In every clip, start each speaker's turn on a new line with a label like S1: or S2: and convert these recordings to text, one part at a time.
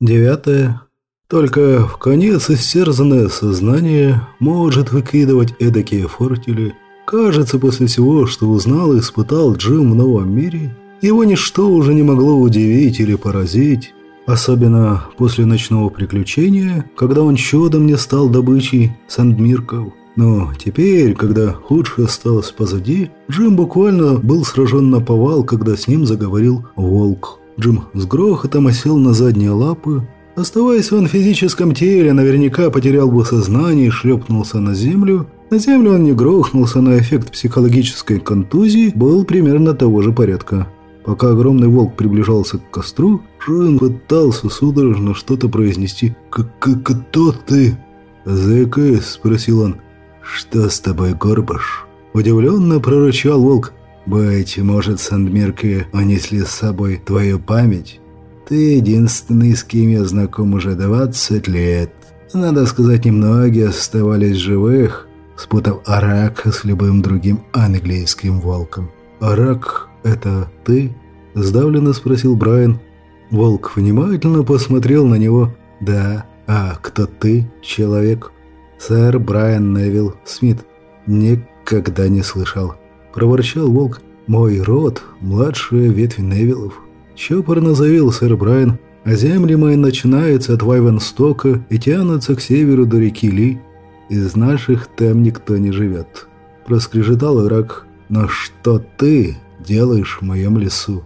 S1: Девятое. Только в конец истерзанное сознание может выкидывать эдакие фортели. Кажется, после всего, что узнал и испытал Джим в новом мире, его ничто уже не могло удивить или поразить. Особенно после ночного приключения, когда он чудом не стал добычей сандмирков. Но теперь, когда худшее осталось позади, Джим буквально был сражен на повал, когда с ним заговорил волк. Джим с грохотом осел на задние лапы. Оставаясь он в физическом теле, наверняка потерял бы сознание и шлепнулся на землю. На землю он не грохнулся, но эффект психологической контузии был примерно того же порядка. Пока огромный волк приближался к костру, Джим пытался судорожно что-то произнести. «Кто ты?» «Заикаясь», — спросил он. «Что с тобой, Горбаш?» Удивленно прорычал волк. «Быть может, Сандмирки унесли с собой твою память? Ты единственный, с кем я знаком уже 20 лет. Надо сказать, немногие оставались живых, спутав Арака с любым другим английским волком. Арак — это ты?» — сдавленно спросил Брайан. Волк внимательно посмотрел на него. «Да, а кто ты, человек?» «Сэр Брайан Невилл Смит. Никогда не слышал». Проворчал волк. «Мой род – младшая ветвь Невиллов». Чопорно заявил сэр Брайан. «А земли мои начинаются от Вайвенстока и тянутся к северу до реки Ли. Из наших там никто не живет». Проскрежетал Ирак. «Но что ты делаешь в моем лесу?»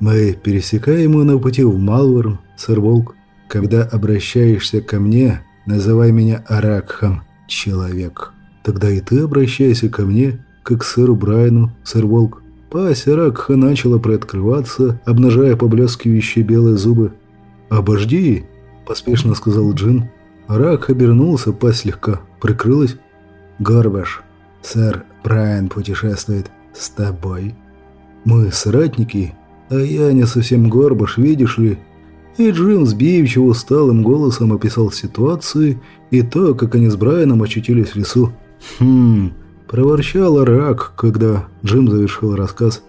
S1: «Мы пересекаем его на пути в Малверн, сэр Волк. Когда обращаешься ко мне, Называй меня Аракхом, человек. Тогда и ты обращайся ко мне, как сэру Брайну, сэр Волк. Пасть Аракха начала приоткрываться, обнажая поблескивающие белые зубы. «Обожди!» – поспешно сказал Джин. Арак обернулся, пасть слегка прикрылась. «Горбаш, сэр Брайан путешествует с тобой. Мы соратники, а я не совсем Горбаш, видишь ли?» И Джим сбивчиво усталым голосом описал ситуацию и то, как они с Брайаном очутились в лесу. «Хм...» – проворчал Рак, когда Джим завершил рассказ.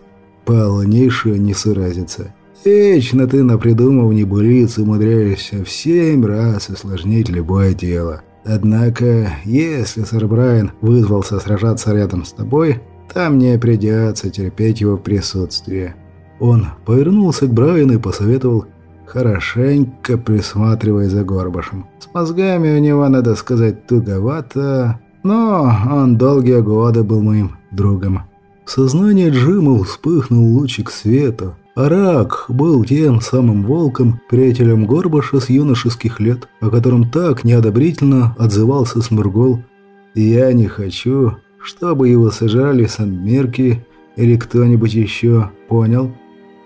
S1: «Полнейшая несуразица. Вечно ты напридумав небылиц умудряешься в семь раз усложнить любое дело. Однако, если сэр Брайан вызвался сражаться рядом с тобой, там не придется терпеть его присутствие». Он повернулся к Брайану и посоветовал хорошенько присматривая за Горбашем. С мозгами у него, надо сказать, туговато, но он долгие годы был моим другом. В сознании Джима вспыхнул лучик света. Арак был тем самым волком, приятелем Горбаша с юношеских лет, о котором так неодобрительно отзывался Смургол. «Я не хочу, чтобы его сажали сандмирки или кто-нибудь еще, понял?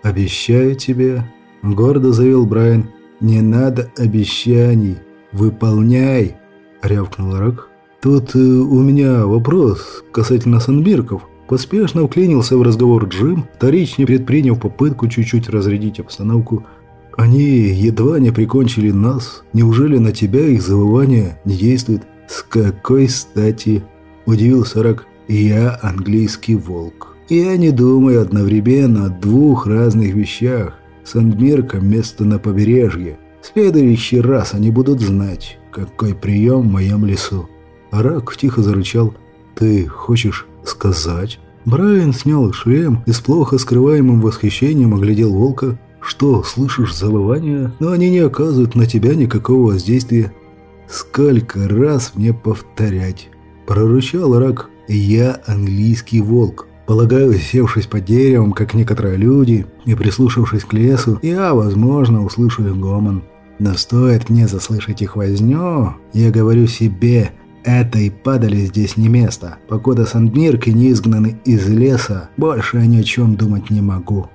S1: Обещаю тебе, Гордо заявил Брайан. «Не надо обещаний. Выполняй!» – рявкнул Рак. «Тут э, у меня вопрос касательно санбирков». Поспешно вклинился в разговор Джим, вторично предприняв попытку чуть-чуть разрядить обстановку. «Они едва не прикончили нас. Неужели на тебя их завывание не действует?» «С какой стати?» – удивился Рак. «Я английский волк. Я не думаю одновременно о двух разных вещах. Сандмирка – место на побережье. В следующий раз они будут знать, какой прием в моем лесу. Рак тихо зарычал. «Ты хочешь сказать?» Брайан снял шлем и с плохо скрываемым восхищением оглядел волка. «Что, слышишь завывания? Но они не оказывают на тебя никакого воздействия». «Сколько раз мне повторять?» Прорычал Рак. «Я английский волк. Полагаю, севшись под деревом, как некоторые люди, и прислушавшись к лесу, я, возможно, услышу их гомон. Но стоит мне заслышать их возню, я говорю себе, этой падали здесь не место. Покуда сандмирки не изгнаны из леса, больше я ни о чем думать не могу.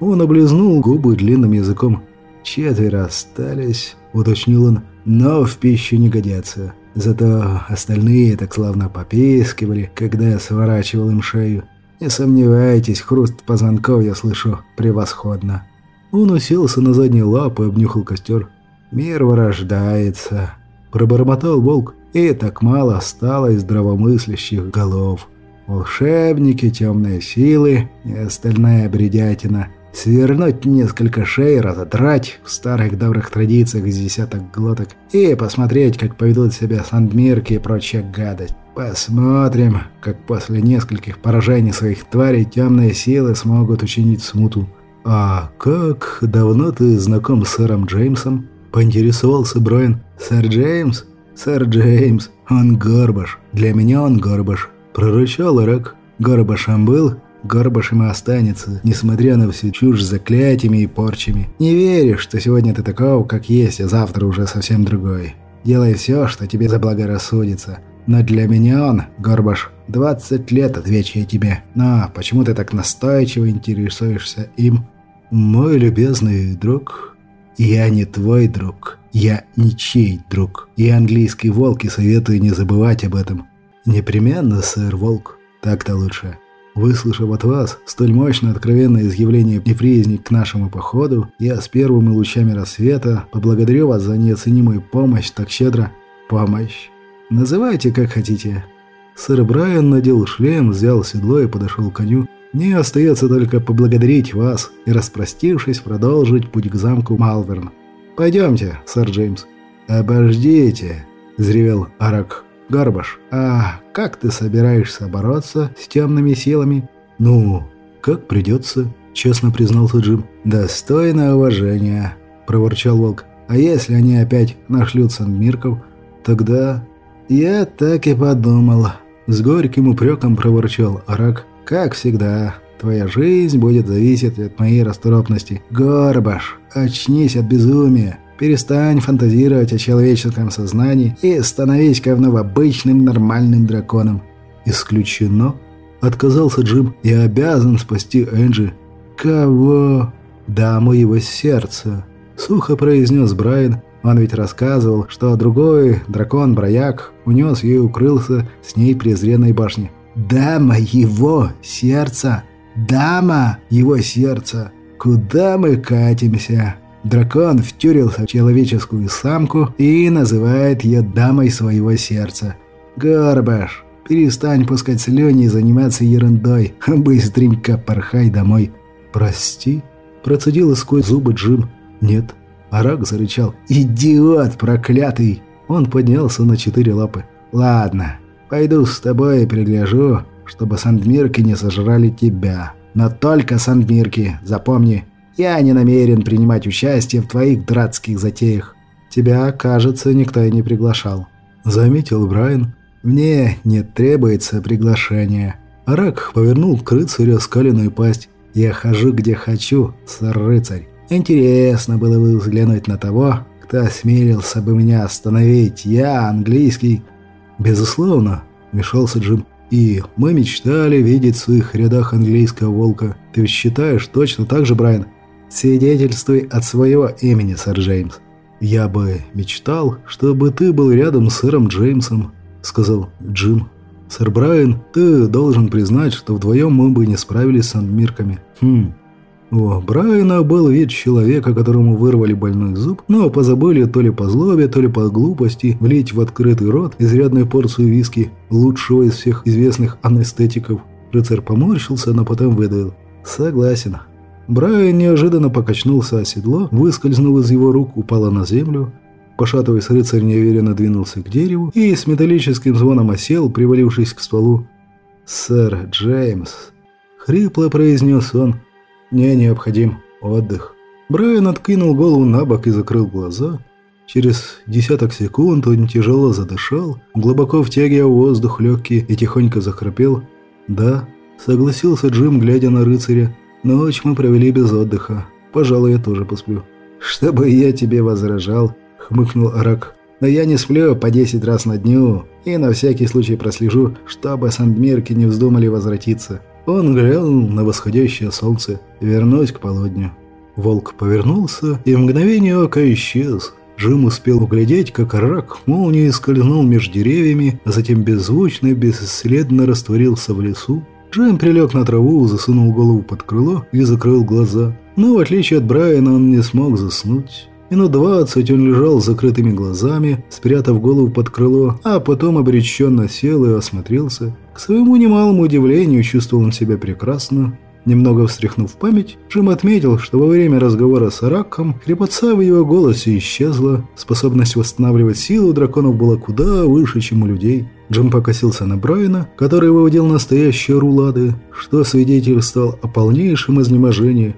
S1: Он облизнул губы длинным языком. «Четверо остались», — уточнил он, — «но в пищу не годятся. Зато остальные так славно попискивали, когда я сворачивал им шею. Не сомневайтесь, хруст позвонков я слышу превосходно. Он уселся на задние лапы и обнюхал костер. «Мир вырождается», – пробормотал волк, и так мало осталось здравомыслящих голов. Волшебники, темные силы и остальная бредятина.
S2: свернуть несколько шеи, разодрать в старых добрых традициях из десяток глоток и посмотреть, как поведут себя сандмирки и прочая гадость. Посмотрим, как после нескольких поражений своих тварей темные силы смогут учинить смуту.
S1: «А как давно ты знаком с сэром Джеймсом?» – поинтересовался Брайан.
S2: «Сэр Джеймс? Сэр Джеймс, он горбаш. Для меня он горбаш», – прорычал Ирак. «Горбашем был, горбашем и останется, несмотря на всю чушь с заклятиями и порчами. Не веришь, что сегодня ты такого, как есть, а завтра уже совсем другой. Делай все, что тебе заблагорассудится. Но для меня он, Горбаш, 20 лет отвечу я тебе. Но почему ты так настойчиво интересуешься им?
S1: Мой любезный друг,
S2: я не твой друг. Я ничей друг. И английский волк и советую не забывать об этом.
S1: Непременно, сэр Волк. Так-то лучше. Выслушав от вас столь мощное откровенное изъявление неприязни к нашему походу, я с первыми лучами рассвета поблагодарю вас за неоценимую помощь так щедро. Помощь. Называйте как хотите. Сэр Брайан надел шлем, взял седло и подошел к коню. Мне остается только поблагодарить вас и, распростившись, продолжить путь к замку Малверн. Пойдемте, сэр Джеймс.
S2: Обождите, взревел Арак. Гарбаш, а как ты собираешься бороться с темными силами?
S1: Ну, как придется, честно признался Джим.
S2: Достойное уважения, проворчал Волк. А если они опять нашлют Сандмирков, тогда «Я так и подумал», — с горьким упреком проворчал Арак. «Как всегда, твоя жизнь будет зависеть от моей расторопности. Горбаш, очнись от безумия, перестань фантазировать о человеческом сознании и становись-ка вновь обычным нормальным драконом».
S1: «Исключено», — отказался Джим. «Я обязан спасти Энджи».
S2: «Кого?»
S1: «Даму его сердца», — сухо произнес Брайан, он ведь рассказывал, что другой дракон-брояк унес и укрылся с ней презренной башни.
S2: «Дама его сердца! Дама его сердца! Куда мы катимся?» Дракон втюрился в человеческую самку и называет ее дамой своего сердца. «Горбаш, перестань пускать слюни и заниматься ерундой. Быстренько порхай домой».
S1: «Прости», – процедил сквозь зубы Джим. «Нет, Арак зарычал.
S2: «Идиот проклятый!» Он поднялся на четыре лапы. «Ладно, пойду с тобой и пригляжу, чтобы сандмирки не сожрали тебя. Но только сандмирки, запомни, я не намерен принимать участие в твоих дратских затеях.
S1: Тебя, кажется, никто и не приглашал», — заметил Брайан.
S2: «Мне не требуется приглашение».
S1: Арак повернул к рыцарю оскаленную пасть.
S2: «Я хожу где хочу, сэр-рыцарь. Интересно было бы взглянуть на того, кто осмелился бы меня остановить. Я английский.
S1: Безусловно, вмешался Джим. И мы мечтали видеть в своих рядах английского волка. Ты считаешь точно так же, Брайан?
S2: Свидетельствуй от своего имени, сэр Джеймс.
S1: Я бы мечтал, чтобы ты был рядом с сэром Джеймсом, сказал Джим. Сэр Брайан, ты должен признать, что вдвоем мы бы не справились с андмирками. Хм, у Брайана был вид человека, которому вырвали больной зуб, но позабыли то ли по злобе, то ли по глупости влить в открытый рот изрядную порцию виски, лучшего из всех известных анестетиков. Рыцарь поморщился, но потом выдавил. «Согласен». Брайан неожиданно покачнулся о седло, выскользнул из его рук, упала на землю. Пошатываясь, рыцарь неуверенно двинулся к дереву и с металлическим звоном осел, привалившись к стволу. «Сэр Джеймс», — хрипло произнес он, — мне необходим отдых. Брайан откинул голову на бок и закрыл глаза. Через десяток секунд он тяжело задышал, глубоко втягивая воздух легкий и тихонько захрапел. «Да», — согласился Джим, глядя на рыцаря. «Ночь мы провели без отдыха. Пожалуй, я тоже посплю».
S2: «Чтобы я тебе возражал», — хмыкнул Арак. «Но я не сплю по десять раз на дню и на всякий случай прослежу, чтобы сандмирки не вздумали возвратиться».
S1: Он глянул на восходящее солнце. Вернусь к полудню. Волк повернулся и в мгновение ока исчез. Джим успел углядеть, как рак молнии скользнул между деревьями, а затем беззвучно и бесследно растворился в лесу. Джим прилег на траву, засунул голову под крыло и закрыл глаза. Но в отличие от Брайана он не смог заснуть. Минут двадцать он лежал с закрытыми глазами, спрятав голову под крыло, а потом обреченно сел и осмотрелся. К своему немалому удивлению чувствовал он себя прекрасно. Немного встряхнув память, Джим отметил, что во время разговора с Араком хрипотца в его голосе исчезла. Способность восстанавливать силу драконов была куда выше, чем у людей. Джим покосился на Брайана, который выводил настоящие рулады, что свидетельствовал о полнейшем изнеможении.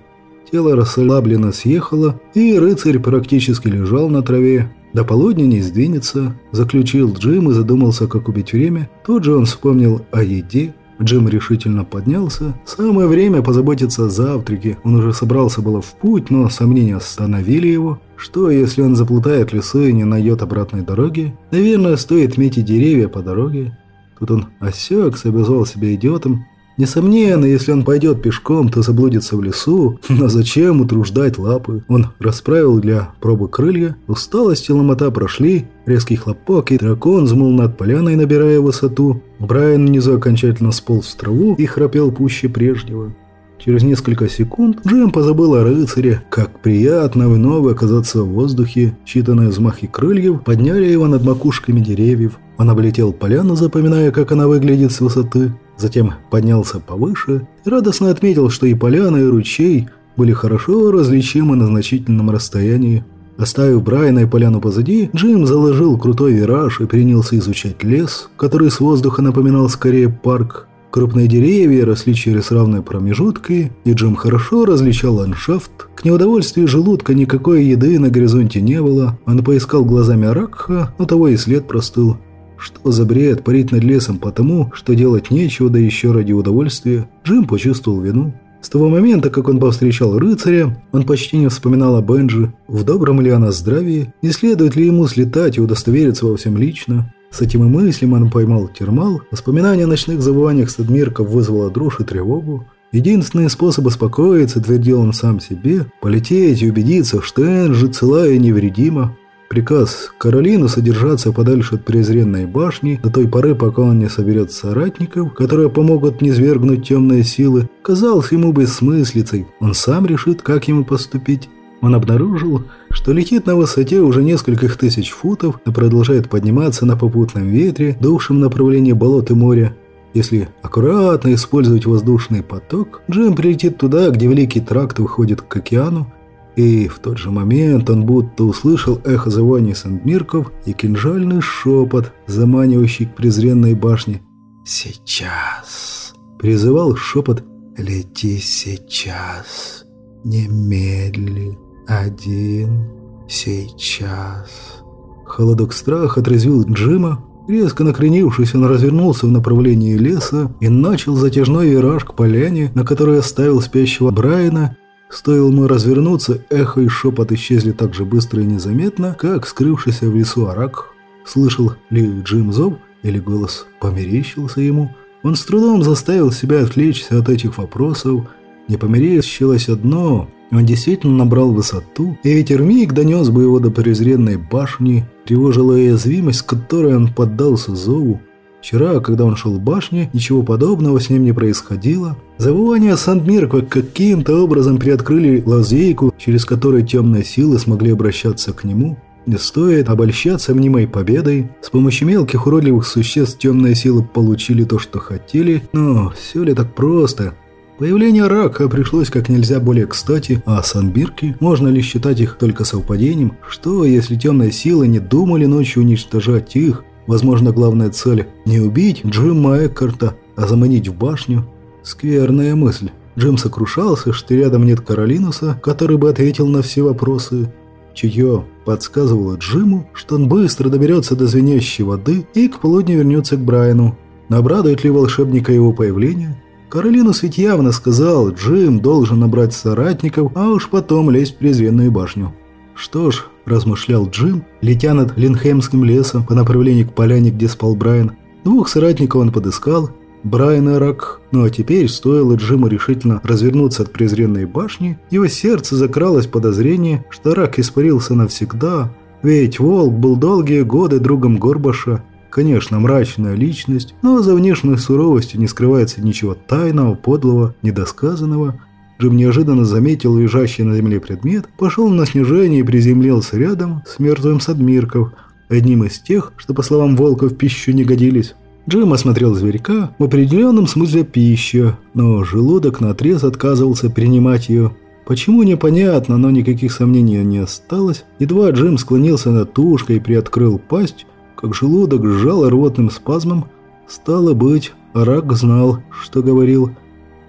S1: Тело расслабленно съехало, и рыцарь практически лежал на траве. До полудня не сдвинется, заключил Джим и задумался, как убить время. Тут же он вспомнил о еде, Джим решительно поднялся. Самое время позаботиться о завтраке. Он уже собрался было в путь, но сомнения остановили его. Что, если он заплутает в лесу и не найдет обратной дороги? Наверное, стоит метить деревья по дороге. Тут он осекся, обозвал себя идиотом Несомненно, если он пойдет пешком, то заблудится в лесу, но зачем утруждать лапы? Он расправил для пробы крылья, усталость и ломота прошли, резкий хлопок, и дракон взмыл над поляной, набирая высоту. Брайан внизу окончательно сполз в траву и храпел пуще прежнего. Через несколько секунд Джем позабыл о рыцаре. Как приятно вновь оказаться в воздухе. Считанные взмахи крыльев подняли его над макушками деревьев. Он облетел поляну, запоминая, как она выглядит с высоты. Затем поднялся повыше и радостно отметил, что и поляна, и ручей были хорошо различимы на значительном расстоянии. Оставив Брайана и поляну позади, Джим заложил крутой вираж и принялся изучать лес, который с воздуха напоминал скорее парк. Крупные деревья росли через равные промежутки, и Джим хорошо различал ландшафт. К неудовольствию желудка никакой еды на горизонте не было. Он поискал глазами Ракха, но того и след простыл. Что за бред парить над лесом потому, что делать нечего, да еще ради удовольствия? Джим почувствовал вину. С того момента, как он повстречал рыцаря, он почти не вспоминал о Бенджи, в добром ли она здравии, не следует ли ему слетать и удостовериться во всем лично. С этим и мыслям он поймал термал, воспоминание о ночных забываниях Садмирков вызвало дрожь и тревогу. Единственный способ успокоиться, твердил он сам себе, полететь и убедиться, что Энджи целая и невредима. Приказ Каролину содержаться подальше от презренной башни до той поры, пока он не соберет соратников, которые помогут не свергнуть темные силы, казался ему бессмыслицей. Он сам решит, как ему поступить. Он обнаружил, что летит на высоте уже нескольких тысяч футов и продолжает подниматься на попутном ветре, дувшем направлении болот и моря. Если аккуратно использовать воздушный поток, Джим прилетит туда, где Великий Тракт выходит к океану, и в тот же момент он будто услышал эхо званий Сандмирков и кинжальный шепот, заманивающий к презренной башне. «Сейчас!» — призывал шепот «Лети сейчас! Немедли! Один! Сейчас!» Холодок страха отрезвил Джима. Резко накренившись, он развернулся в направлении леса и начал затяжной вираж к поляне, на которой оставил спящего Брайана Стоило ему развернуться, эхо и шепот исчезли так же быстро и незаметно, как скрывшийся в лесу арак. Слышал ли Джим зов или голос померещился ему? Он с трудом заставил себя отвлечься от этих вопросов. Не померещилось одно, он действительно набрал высоту, и ветер миг донес бы его до презренной башни, тревожила уязвимость, которой он поддался зову. Вчера, когда он шел в башне, ничего подобного с ним не происходило. Завывания Сандмирква каким-то образом приоткрыли лазейку, через которую темные силы смогли обращаться к нему. Не стоит обольщаться мнимой победой. С помощью мелких уродливых существ темные силы получили то, что хотели, но все ли так просто? Появление рака пришлось как нельзя более кстати, а санбирки, можно ли считать их только совпадением? Что, если темные силы не думали ночью уничтожать их, Возможно, главная цель – не убить Джима Эккарта, а заманить в башню. Скверная мысль. Джим сокрушался, что рядом нет Каролинуса, который бы ответил на все вопросы. Чутье подсказывало Джиму, что он быстро доберется до звенящей воды и к полудню вернется к Брайану. Обрадует ли волшебника его появление? Каролинус ведь явно сказал, Джим должен набрать соратников, а уж потом лезть в презренную башню. Что ж, размышлял Джим, летя над Линхемским лесом по направлению к поляне, где спал Брайан. Двух соратников он подыскал, Брайан и Рак. Ну а теперь стоило Джиму решительно развернуться от презренной башни, его сердце закралось подозрение, что Рак испарился навсегда, ведь Волк был долгие годы другом Горбаша. Конечно, мрачная личность, но за внешней суровостью не скрывается ничего тайного, подлого, недосказанного – Джим неожиданно заметил лежащий на земле предмет, пошел на снижение и приземлился рядом с мертвым Садмирков, одним из тех, что, по словам Волка, в пищу не годились. Джим осмотрел зверька в определенном смысле пища, но желудок наотрез отказывался принимать ее. Почему, непонятно, но никаких сомнений не осталось. Едва Джим склонился над тушкой и приоткрыл пасть, как желудок сжал рвотным спазмом. Стало быть, рак знал, что говорил.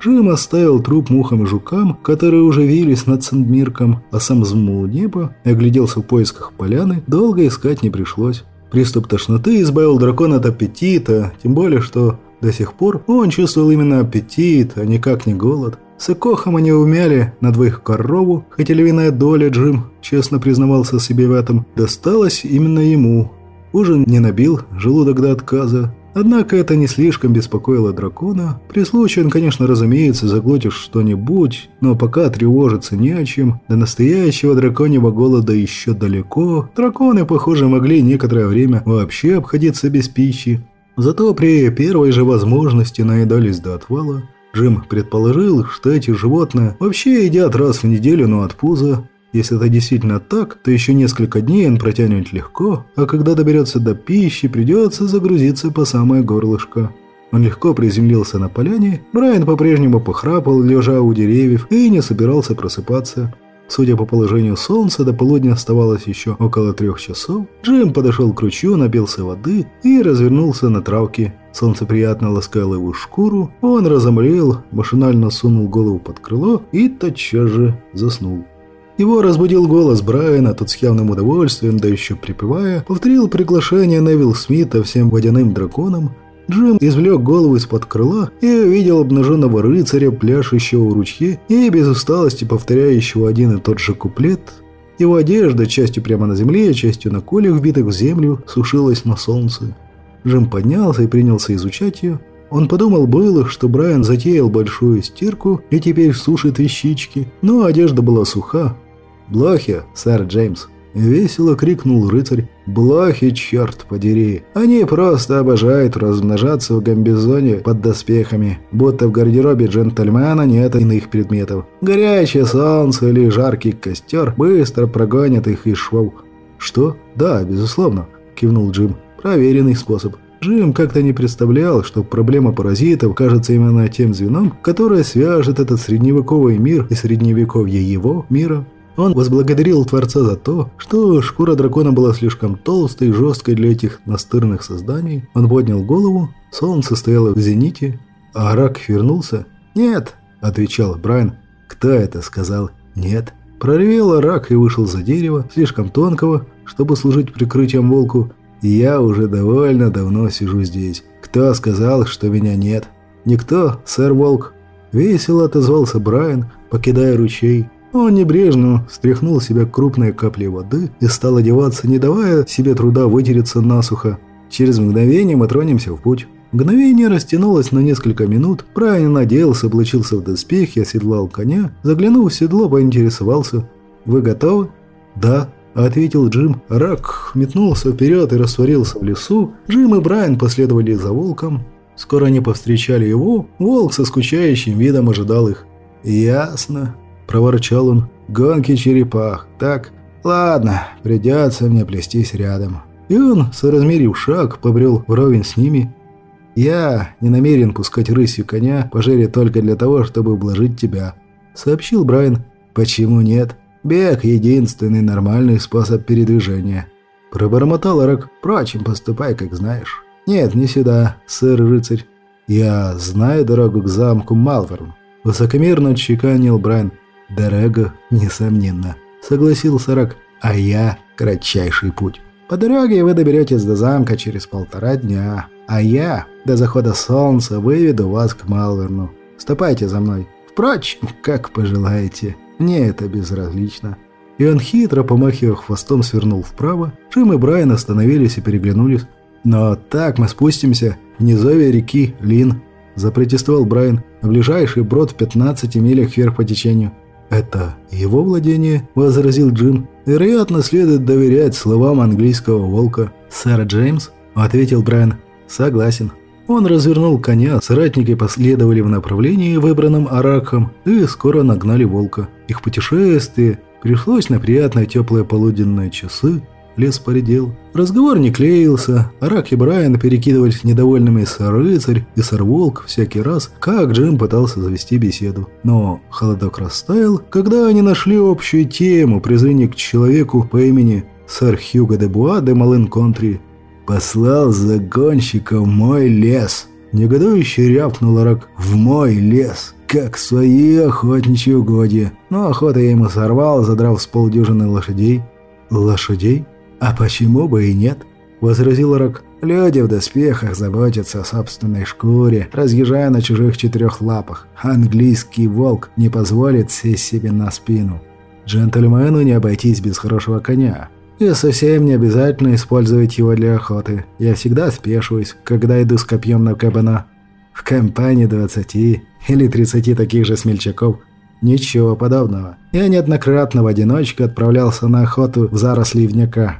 S1: Джим оставил труп мухам и жукам, которые уже вились над Сандмирком, а сам взмул небо и огляделся в поисках поляны. Долго искать не пришлось. Приступ тошноты избавил дракона от аппетита, тем более, что до сих пор он чувствовал именно аппетит, а никак не голод. С Экохом они умяли на двоих корову, хотя львиная доля Джим, честно признавался себе в этом, досталась именно ему. Ужин не набил, желудок до отказа. Однако это не слишком беспокоило дракона. При случае он, конечно, разумеется, заглотишь что-нибудь, но пока тревожиться не о чем. До настоящего драконьего голода еще далеко. Драконы, похоже, могли некоторое время вообще обходиться без пищи. Зато при первой же возможности наедались до отвала. Джим предположил, что эти животные вообще едят раз в неделю, но от пуза. Если это действительно так, то еще несколько дней он протянет легко, а когда доберется до пищи, придется загрузиться по самое горлышко. Он легко приземлился на поляне, Брайан по-прежнему похрапал, лежа у деревьев, и не собирался просыпаться. Судя по положению солнца, до полудня оставалось еще около трех часов. Джим подошел к ручью, напился воды и развернулся на травке. Солнце приятно ласкало его шкуру, он разомлел, машинально сунул голову под крыло и тотчас же заснул. Его разбудил голос Брайана, тот с явным удовольствием, да еще припевая, повторил приглашение Невил Смита всем водяным драконам. Джим извлек голову из-под крыла и увидел обнаженного рыцаря, пляшущего в ручье и без усталости повторяющего один и тот же куплет. Его одежда, частью прямо на земле, частью на колях, вбитых в землю, сушилась на солнце. Джим поднялся и принялся изучать ее. Он подумал было, что Брайан затеял большую стирку и теперь сушит вещички, но одежда была суха, «Блохи, сэр Джеймс!» Весело крикнул рыцарь. «Блохи, черт подери! Они просто обожают размножаться в гамбизоне под доспехами, будто в гардеробе джентльмена нет иных предметов. Горячее солнце или жаркий костер быстро прогонят их из швов». «Что? Да, безусловно», – кивнул Джим. «Проверенный способ». Джим как-то не представлял, что проблема паразитов кажется именно тем звеном, которое свяжет этот средневековый мир и средневековье его мира. Он возблагодарил Творца за то, что шкура дракона была слишком толстой и жесткой для этих настырных созданий. Он поднял голову, солнце стояло в зените, а рак вернулся. «Нет», — отвечал Брайан. «Кто это сказал?» «Нет». Проревел рак и вышел за дерево, слишком тонкого, чтобы служить прикрытием волку. «Я уже довольно давно сижу здесь. Кто сказал, что меня нет?» «Никто, сэр Волк». Весело отозвался Брайан, покидая ручей. Он небрежно стряхнул себя крупные капли воды и стал одеваться, не давая себе труда вытереться насухо. Через мгновение мы тронемся в путь. Мгновение растянулось на несколько минут. Брайан наделся, облачился в доспехи, оседлал коня. Заглянув в седло, поинтересовался. «Вы готовы?» «Да», — ответил Джим. Рак метнулся вперед и растворился в лесу. Джим и Брайан последовали за волком. Скоро они повстречали его. Волк со скучающим видом ожидал их. «Ясно», проворчал он. «Гонки черепах, так? Ладно, придется мне плестись рядом». И он, соразмерив шаг, побрел вровень с ними. «Я не намерен пускать рысью коня по жере только для того, чтобы ублажить тебя», — сообщил Брайан. «Почему нет? Бег — единственный нормальный способ передвижения». Пробормотал Рок. «Впрочем, поступай, как знаешь». «Нет, не сюда, сэр-рыцарь. Я знаю дорогу к замку Малверн». Высокомерно отчеканил Брайан. «Дорога, несомненно», — согласился Рак. «А я — кратчайший путь. По дороге вы доберетесь до замка через полтора дня, а я до захода солнца выведу вас к Малверну. Ступайте за мной. Впрочем, как пожелаете, мне это безразлично». И он хитро, помахивая хвостом, свернул вправо. Джим и Брайан остановились и переглянулись. «Но так мы спустимся в низовье реки Лин», – запротестовал Брайан. «Ближайший брод в 15 милях вверх по течению. «Это его владение?» – возразил Джим. «Вероятно, следует доверять словам английского волка». «Сэр Джеймс?» – ответил Брайан. «Согласен». Он развернул коня, соратники последовали в направлении, выбранном Аракхом, и скоро нагнали волка. Их путешествие пришлось на приятные теплые полуденные часы. Лес поредел. Разговор не клеился. Рак и Брайан перекидывались недовольными сэр-рыцарь и сэр-волк всякий раз, как Джим пытался завести беседу. Но холодок растаял, когда они нашли общую тему презрения к человеку по имени сэр Хьюго де Буа де Малин Контри.
S2: «Послал загонщика в мой лес!»
S1: Негодующе рявкнул Рак.
S2: «В мой лес!» как свои охотничьи угодья. Но охота я ему сорвал, задрав с полдюжины лошадей.
S1: Лошадей?
S2: А почему бы и нет?
S1: Возразил Рок.
S2: Люди в доспехах заботятся о собственной шкуре, разъезжая на чужих четырех лапах. Английский волк не позволит сесть себе на спину.
S1: Джентльмену не обойтись без хорошего коня. И совсем не обязательно использовать его для охоты. Я всегда спешиваюсь, когда иду с копьем на кабана. В компании двадцати или 30 таких же смельчаков. Ничего подобного. Я неоднократно в одиночку отправлялся на охоту в заросли ивняка.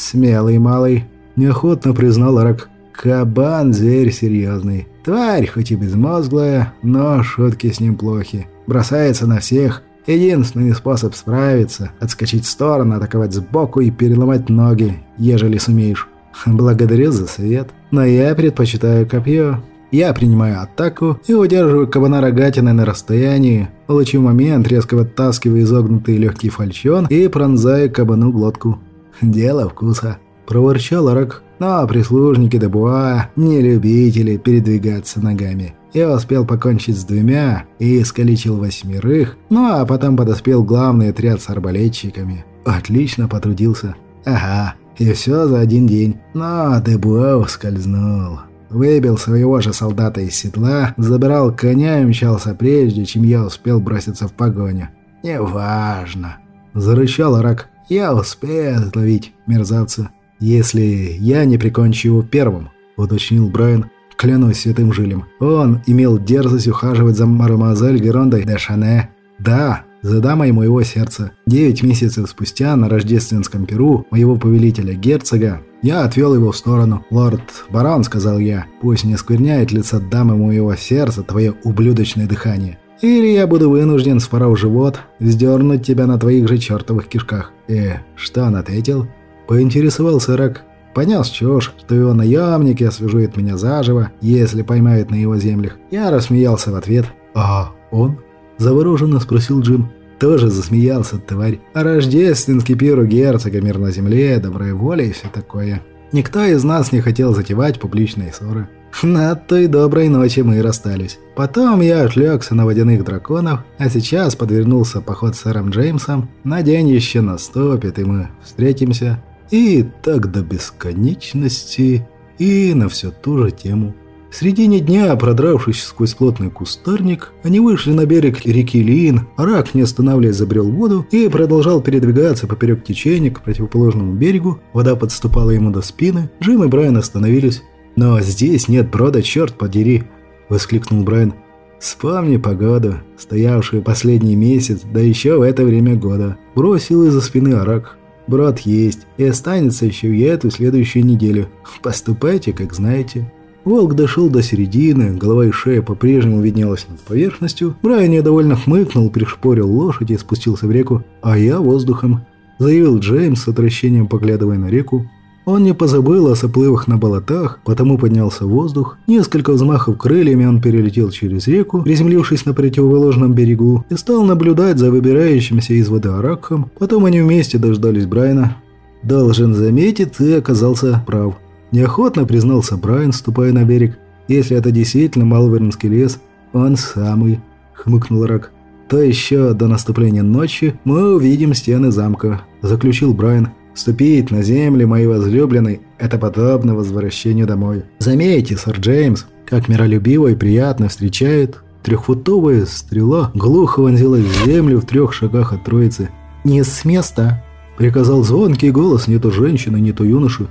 S1: Смелый малый, неохотно признал Рак. Кабан – зверь серьезный. Тварь, хоть и безмозглая, но шутки с ним плохи. Бросается на всех. Единственный способ справиться – отскочить в сторону, атаковать сбоку и переломать ноги, ежели сумеешь. Благодарю за совет, но я предпочитаю копье. Я принимаю атаку и удерживаю кабана рогатиной на расстоянии, улучив момент, резко вытаскиваю изогнутый легкий фальчон и пронзаю кабану глотку. «Дело вкуса», – проворчал Рок. «Но прислужники Дебуа не любители передвигаться ногами». Я успел покончить с двумя и искалечил восьмерых, ну а потом подоспел главный отряд с арбалетчиками. Отлично потрудился. Ага, и все за один день. Но Дебуа ускользнул выбил своего же солдата из седла, забирал коня и мчался прежде, чем я успел броситься в погоню. «Неважно», – зарычал Рак. «Я успею отловить мерзавца, если я не прикончу его первым», – уточнил Брайан. «Клянусь святым жилем. Он имел дерзость ухаживать за мадемуазель Герондой де Шане. Да, за дамой моего сердца. Девять месяцев спустя на рождественском перу моего повелителя герцога я отвел его в сторону. «Лорд Барон», — сказал я, — «пусть не скверняет лица дамы моего сердца твое ублюдочное дыхание. Или я буду вынужден, споров живот, вздернуть тебя на твоих же чертовых кишках». «Э, что он ответил?» Поинтересовался Рак. Понял чушь, что его наемники освежуют меня заживо, если поймают на его землях. Я рассмеялся в ответ. «А он?» – завороженно спросил Джим тоже засмеялся, тварь. А рождественский пир у герцога, мир на земле, добрая воля и все такое. Никто из нас не хотел затевать публичные ссоры. На той доброй ночи мы расстались. Потом я отвлекся на водяных драконов, а сейчас подвернулся поход с сэром Джеймсом. На день еще наступит, и мы встретимся. И так до бесконечности, и на всю ту же тему. В середине дня, продравшись сквозь плотный кустарник, они вышли на берег реки Лин, рак, не останавливаясь, забрел воду и продолжал передвигаться поперек течения к противоположному берегу. Вода подступала ему до спины. Джим и Брайан остановились. «Но здесь нет брода, черт подери!» – воскликнул Брайан. «Вспомни погоду, стоявшую последний месяц, да еще в это время года». Бросил из-за спины Арак. «Брод есть, и останется еще и эту следующую неделю. Поступайте, как знаете». Волк дошел до середины, голова и шея по-прежнему виднелась над поверхностью. Брайан недовольно хмыкнул, пришпорил лошадь и спустился в реку, а я воздухом. Заявил Джеймс с отвращением, поглядывая на реку. Он не позабыл о соплывах на болотах, потому поднялся в воздух. Несколько взмахов крыльями он перелетел через реку, приземлившись на противоположном берегу, и стал наблюдать за выбирающимся из воды аракхом. Потом они вместе дождались Брайана. Должен заметить, ты оказался прав. Неохотно признался Брайан, ступая на берег. «Если это действительно Малвернский лес, он самый», — хмыкнул Рак. «То еще до наступления ночи мы увидим стены замка», — заключил Брайан. «Ступить на земли моей возлюбленной — это подобно возвращению домой. Заметьте, сэр Джеймс, как миролюбиво и приятно встречает Трехфутовая стрела глухо вонзилась в землю в трех шагах от троицы. «Не с места!» — приказал звонкий голос не то женщины, не то юноши.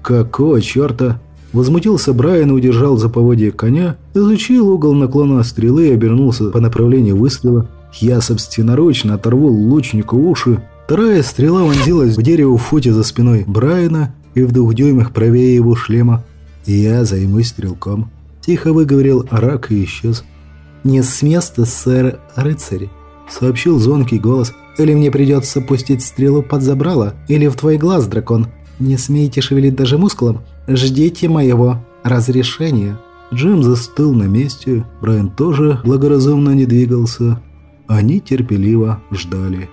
S1: «Какого черта?» Возмутился Брайан и удержал за поводье коня, изучил угол наклона стрелы и обернулся по направлению выстрела. Я собственноручно оторву лучнику уши. Вторая стрела вонзилась в дерево в футе за спиной Брайана и в двух дюймах правее его шлема. «Я займусь стрелком», – тихо выговорил рак и исчез. «Не с места, сэр, рыцарь», – сообщил звонкий голос.
S2: «Или мне придется пустить стрелу под забрало, или в твой глаз, дракон. Не смейте шевелить даже мускулом. Ждите моего разрешения».
S1: Джим застыл на месте, Брайан тоже благоразумно не двигался. Они терпеливо ждали.